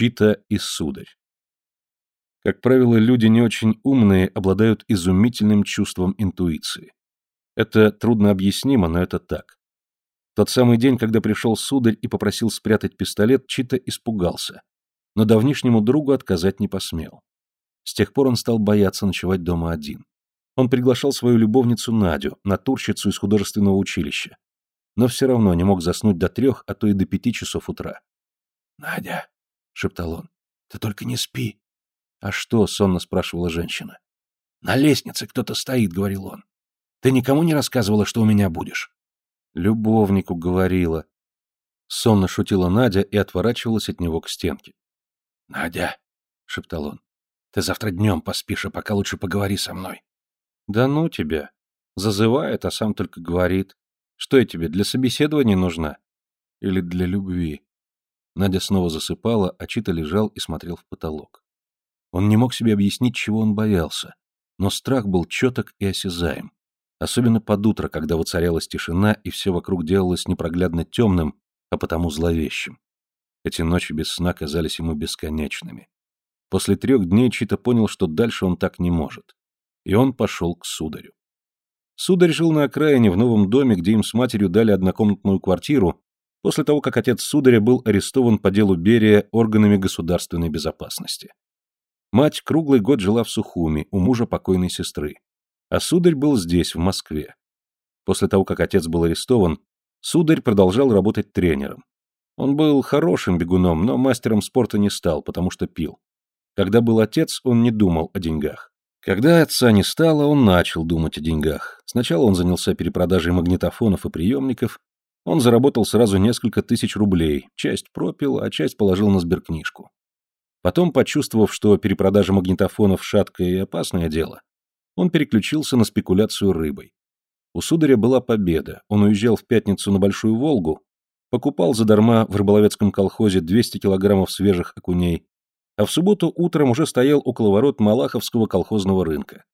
Чита и Сударь. Как правило, люди не очень умные обладают изумительным чувством интуиции. Это трудно объяснимо, но это так. Тот самый день, когда пришел сударь и попросил спрятать пистолет, Чита испугался, но давнишнему другу отказать не посмел. С тех пор он стал бояться ночевать дома один. Он приглашал свою любовницу Надю, натурщицу из художественного училища, но все равно не мог заснуть до трех, а то и до пяти часов утра. «Надя», — шептал он, — «ты только не спи». «А что?» — сонно спрашивала женщина. «На лестнице кто-то стоит», — говорил он. «Ты никому не рассказывала, что у меня будешь?» «Любовнику говорила». Сонно шутила Надя и отворачивалась от него к стенке. «Надя», — шептал он, — «ты завтра днем поспишь, а пока лучше поговори со мной». «Да ну тебя. Зазывает, а сам только говорит. Что я тебе, для собеседования нужна? Или для любви?» Надя снова засыпала, а Чита лежал и смотрел в потолок. Он не мог себе объяснить, чего он боялся, но страх был четок и осязаем. Особенно под утро, когда воцарялась тишина и все вокруг делалось непроглядно темным, а потому зловещим. Эти ночи без сна казались ему бесконечными. После трех дней Чита понял, что дальше он так не может. И он пошел к сударю. Сударь жил на окраине в новом доме, где им с матерью дали однокомнатную квартиру, после того, как отец сударя был арестован по делу Берия органами государственной безопасности. Мать круглый год жила в Сухуми, у мужа покойной сестры. А сударь был здесь, в Москве. После того, как отец был арестован, сударь продолжал работать тренером. Он был хорошим бегуном, но мастером спорта не стал, потому что пил. Когда был отец, он не думал о деньгах. Когда отца не стало, он начал думать о деньгах. Сначала он занялся перепродажей магнитофонов и приемников. Он заработал сразу несколько тысяч рублей, часть пропил, а часть положил на сберкнижку. Потом, почувствовав, что перепродажа магнитофонов шаткое и опасное дело, он переключился на спекуляцию рыбой. У сударя была победа, он уезжал в пятницу на Большую Волгу, покупал задарма в рыболовецком колхозе 200 килограммов свежих окуней, а в субботу утром уже стоял около ворот Малаховского колхозного рынка.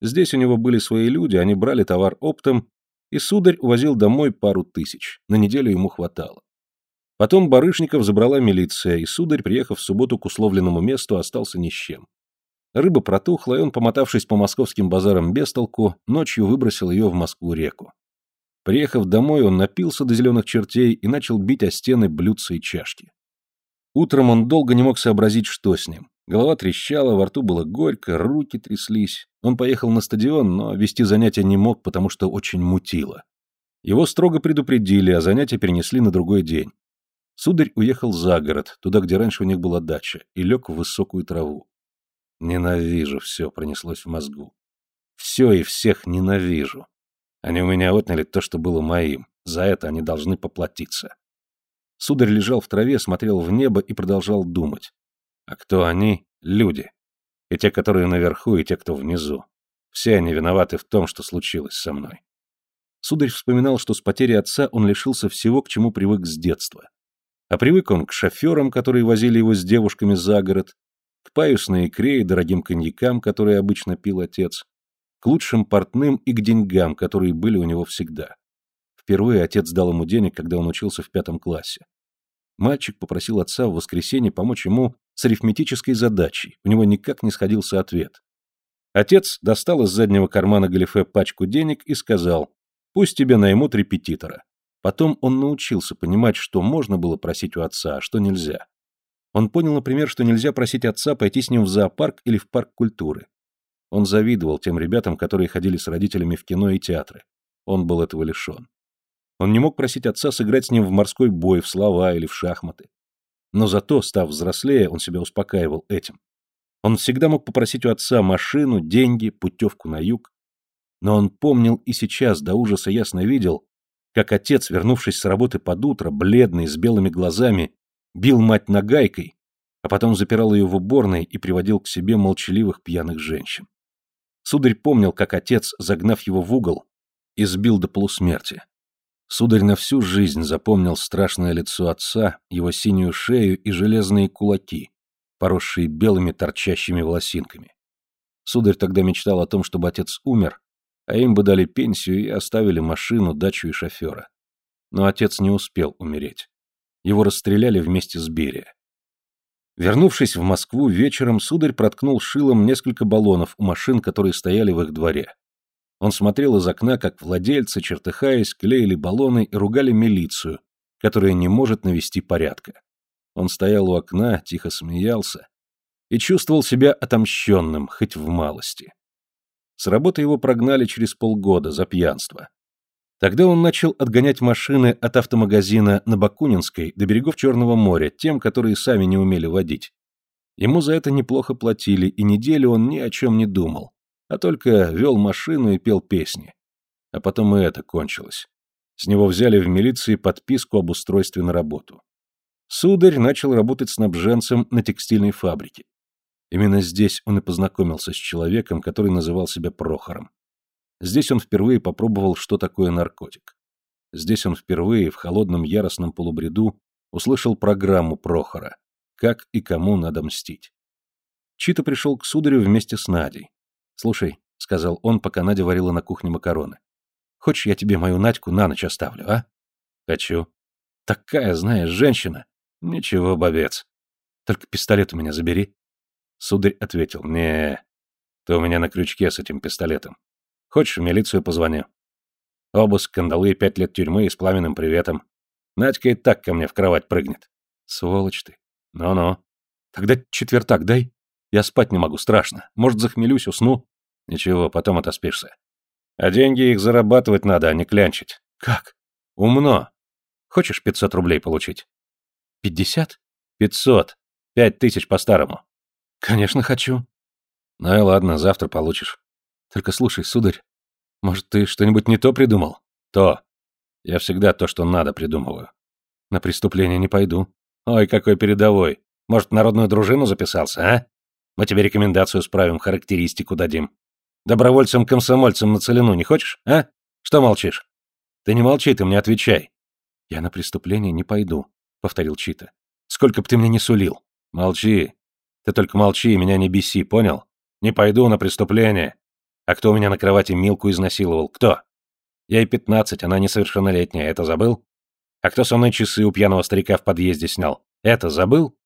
Здесь у него были свои люди, они брали товар оптом, и сударь увозил домой пару тысяч, на неделю ему хватало. Потом барышников забрала милиция, и сударь, приехав в субботу к условленному месту, остался ни с чем. Рыба протухла, и он, помотавшись по московским базарам без толку, ночью выбросил ее в Москву-реку. Приехав домой, он напился до зеленых чертей и начал бить о стены блюдца и чашки. Утром он долго не мог сообразить, что с ним. Голова трещала, во рту было горько, руки тряслись. Он поехал на стадион, но вести занятия не мог, потому что очень мутило. Его строго предупредили, а занятия перенесли на другой день. Сударь уехал за город, туда, где раньше у них была дача, и лег в высокую траву. Ненавижу все, пронеслось в мозгу. Все и всех ненавижу. Они у меня отняли то, что было моим. За это они должны поплатиться. Сударь лежал в траве, смотрел в небо и продолжал думать. А кто они? Люди. И те, которые наверху, и те, кто внизу. Все они виноваты в том, что случилось со мной. Сударь вспоминал, что с потерей отца он лишился всего, к чему привык с детства. А привык он к шоферам, которые возили его с девушками за город, к паюсной икре и дорогим коньякам, которые обычно пил отец, к лучшим портным и к деньгам, которые были у него всегда. Впервые отец дал ему денег, когда он учился в пятом классе. Мальчик попросил отца в воскресенье помочь ему с арифметической задачей, у него никак не сходился ответ. Отец достал из заднего кармана галифе пачку денег и сказал, пусть тебе наймут репетитора. Потом он научился понимать, что можно было просить у отца, а что нельзя. Он понял, например, что нельзя просить отца пойти с ним в зоопарк или в парк культуры. Он завидовал тем ребятам, которые ходили с родителями в кино и театры. Он был этого лишен. Он не мог просить отца сыграть с ним в морской бой, в слова или в шахматы. Но зато, став взрослее, он себя успокаивал этим. Он всегда мог попросить у отца машину, деньги, путевку на юг. Но он помнил и сейчас до ужаса ясно видел, как отец, вернувшись с работы под утро, бледный, с белыми глазами, бил мать нагайкой, а потом запирал ее в уборной и приводил к себе молчаливых пьяных женщин. Сударь помнил, как отец, загнав его в угол, избил до полусмерти. Сударь на всю жизнь запомнил страшное лицо отца, его синюю шею и железные кулаки, поросшие белыми торчащими волосинками. Сударь тогда мечтал о том, чтобы отец умер, а им бы дали пенсию и оставили машину, дачу и шофера. Но отец не успел умереть. Его расстреляли вместе с Берия. Вернувшись в Москву вечером, сударь проткнул шилом несколько баллонов у машин, которые стояли в их дворе. Он смотрел из окна, как владельцы, чертыхаясь, клеили баллоны и ругали милицию, которая не может навести порядка. Он стоял у окна, тихо смеялся и чувствовал себя отомщенным, хоть в малости. С работы его прогнали через полгода за пьянство. Тогда он начал отгонять машины от автомагазина на Бакунинской до берегов Черного моря, тем, которые сами не умели водить. Ему за это неплохо платили, и неделю он ни о чем не думал, а только вел машину и пел песни. А потом и это кончилось. С него взяли в милиции подписку об устройстве на работу. Сударь начал работать снабженцем на текстильной фабрике. Именно здесь он и познакомился с человеком, который называл себя Прохором. Здесь он впервые попробовал, что такое наркотик. Здесь он впервые в холодном яростном полубреду услышал программу Прохора «Как и кому надо мстить». Чита пришел к сударю вместе с Надей. «Слушай», — сказал он, пока Надя варила на кухне макароны, «хочешь, я тебе мою Надьку на ночь оставлю, а?» «Хочу». «Такая, знаешь, женщина». «Ничего, бобец. Только пистолет у меня забери». Сударь ответил, «Не, ты у меня на крючке с этим пистолетом. Хочешь, в милицию позвоню. Обыск, кандалы пять лет тюрьмы и с пламенным приветом. Надька и так ко мне в кровать прыгнет. Сволочь ты. Ну-ну. Тогда четвертак дай. Я спать не могу, страшно. Может, захмелюсь, усну. Ничего, потом отоспишься. А деньги их зарабатывать надо, а не клянчить. Как? Умно. Хочешь пятьсот рублей получить? Пятьдесят? Пятьсот. Пять тысяч по-старому. Конечно, хочу. Ну и ладно, завтра получишь. Только слушай, сударь, может, ты что-нибудь не то придумал? То. Я всегда то, что надо, придумываю. На преступление не пойду. Ой, какой передовой. Может, народную дружину записался, а? Мы тебе рекомендацию справим, характеристику дадим. Добровольцам-комсомольцам на целину не хочешь, а? Что молчишь? Ты не молчи, ты мне отвечай. Я на преступление не пойду, повторил Чита. Сколько б ты мне не сулил. Молчи. Ты только молчи и меня не беси, понял? Не пойду на преступление. А кто у меня на кровати Милку изнасиловал? Кто? Я и пятнадцать, она несовершеннолетняя, это забыл? А кто со мной часы у пьяного старика в подъезде снял? Это забыл?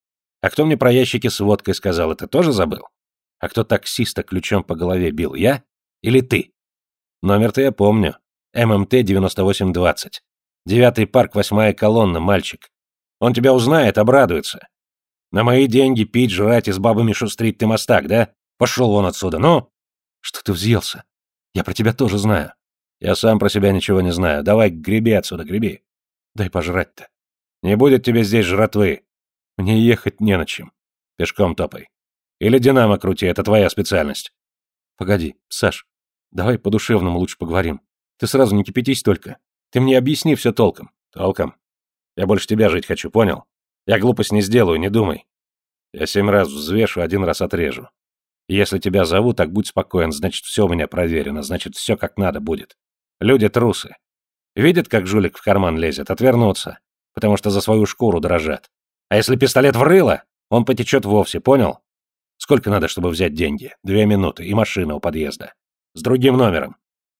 А кто мне про ящики с водкой сказал, это тоже забыл? А кто таксиста ключом по голове бил, я? Или ты? Номер-то я помню. ММТ 9820. Девятый парк, восьмая колонна, мальчик. Он тебя узнает, обрадуется. На мои деньги пить, жрать и с бабами шустрить ты мастак, да? Пошел вон отсюда, ну! Что ты взъелся? Я про тебя тоже знаю. Я сам про себя ничего не знаю. Давай греби отсюда, греби. Дай пожрать-то. Не будет тебе здесь жратвы. Мне ехать не на чем. Пешком топай. Или динамо крути, это твоя специальность. Погоди, Саш, давай по-душевному лучше поговорим. Ты сразу не кипятись только. Ты мне объясни все толком. Толком? Я больше тебя жить хочу, понял? Я глупость не сделаю, не думай. Я семь раз взвешу, один раз отрежу. Если тебя зовут, так будь спокоен, значит, все у меня проверено, значит, все как надо будет. Люди трусы. Видят, как жулик в карман лезет, отвернутся, потому что за свою шкуру дрожат. А если пистолет врыло, он потечет вовсе, понял? Сколько надо, чтобы взять деньги? Две минуты и машина у подъезда. С другим номером.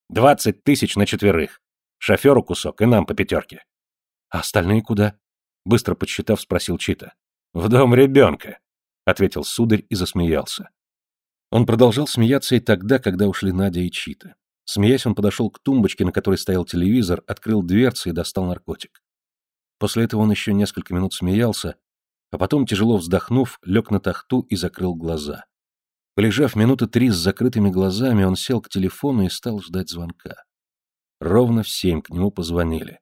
Двадцать тысяч на четверых. Шоферу кусок и нам по пятерке. А остальные куда? Быстро подсчитав, спросил Чита. В дом ребенка, ответил сударь и засмеялся. Он продолжал смеяться и тогда, когда ушли Надя и Чита. Смеясь, он подошел к тумбочке, на которой стоял телевизор, открыл дверцы и достал наркотик. После этого он еще несколько минут смеялся, а потом, тяжело вздохнув, лег на тахту и закрыл глаза. Полежав минуты три с закрытыми глазами, он сел к телефону и стал ждать звонка. Ровно в семь к нему позвонили.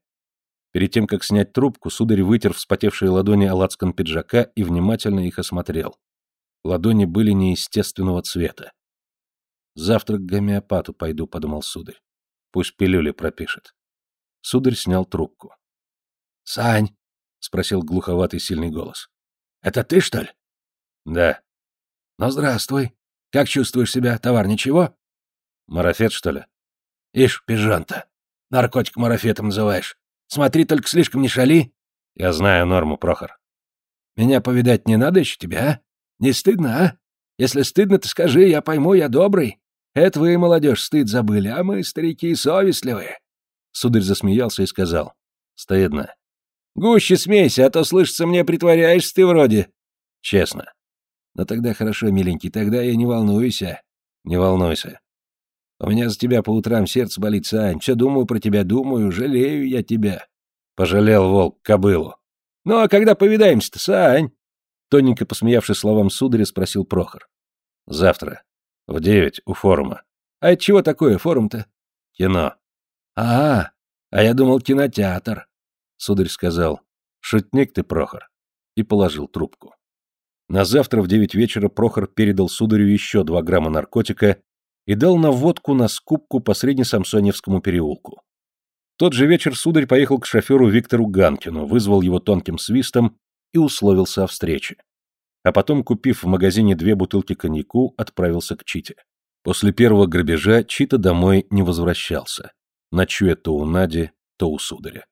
Перед тем, как снять трубку, сударь вытер вспотевшие ладони о пиджака и внимательно их осмотрел. Ладони были неестественного цвета. «Завтра к гомеопату пойду», — подумал сударь. «Пусть пилюли пропишет». Сударь снял трубку. «Сань», — спросил глуховатый сильный голос. «Это ты, что ли?» «Да». «Ну, здравствуй. Как чувствуешь себя, товар, ничего?» «Марафет, что ли?» «Ишь, пижон-то. Наркотик марафетом называешь. Смотри, только слишком не шали». «Я знаю норму, Прохор». «Меня повидать не надо еще тебя, а? Не стыдно, а? Если стыдно, то скажи, я пойму, я добрый. Это вы, молодежь, стыд забыли, а мы, старики, совестливые. Сударь засмеялся и сказал. Стыдно. Гуще смейся, а то, слышится, мне притворяешься ты вроде. Честно. Ну тогда хорошо, миленький, тогда я не волнуйся. Не волнуйся. У меня за тебя по утрам сердце болит, Сань. Все думаю про тебя, думаю, жалею я тебя. Пожалел волк кобылу. Ну а когда повидаемся-то, Сань? Тоненько посмеявшись словам сударя, спросил Прохор. Завтра. В девять у форума. А это чего такое форум-то? Кино. А, а я думал кинотеатр. Сударь сказал, шутник ты, Прохор. И положил трубку. На завтра в девять вечера Прохор передал сударю еще два грамма наркотика и дал на водку на скупку по Среднесамсоневскому переулку. Тот же вечер сударь поехал к шоферу Виктору Ганкину, вызвал его тонким свистом и условился о встрече. А потом, купив в магазине две бутылки коньяку, отправился к Чите. После первого грабежа Чита домой не возвращался, ночуя то у Нади, то у сударя.